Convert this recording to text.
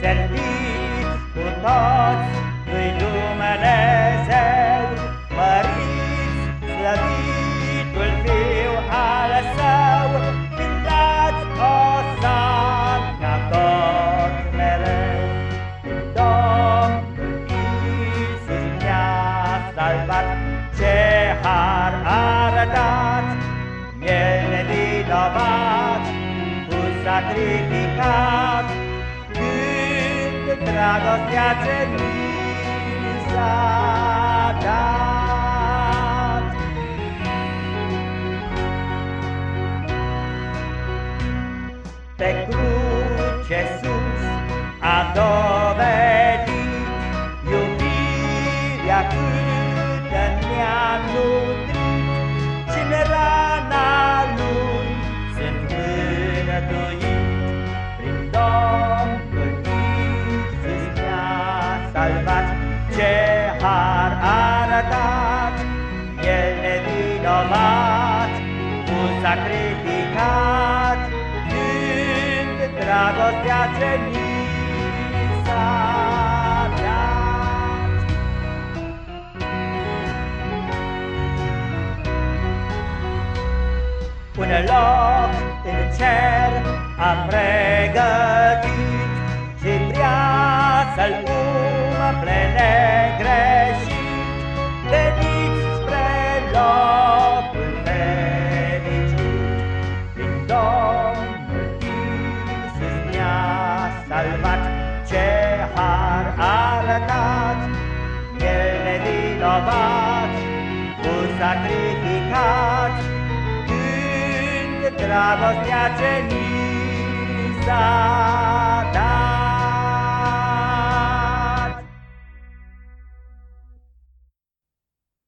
Serviți cu toți lui Dumnezeu, Măriți slăvitul Fiu al Său, Cântați Osana tot mereu, Domnul Iisus ne-a salvat, Ce har arătat, El nevinovat, cu s-a criticat, dragostea ce mi s-a dat. Pe cruce sus a arătat, El nevinovat, cu sacrificat, Când dragostea ce mi s-a dat. Un loc în cer am pregătit Și vrea să-l nevinovat, Cu sacrificat, Când dragostea ce ni s-a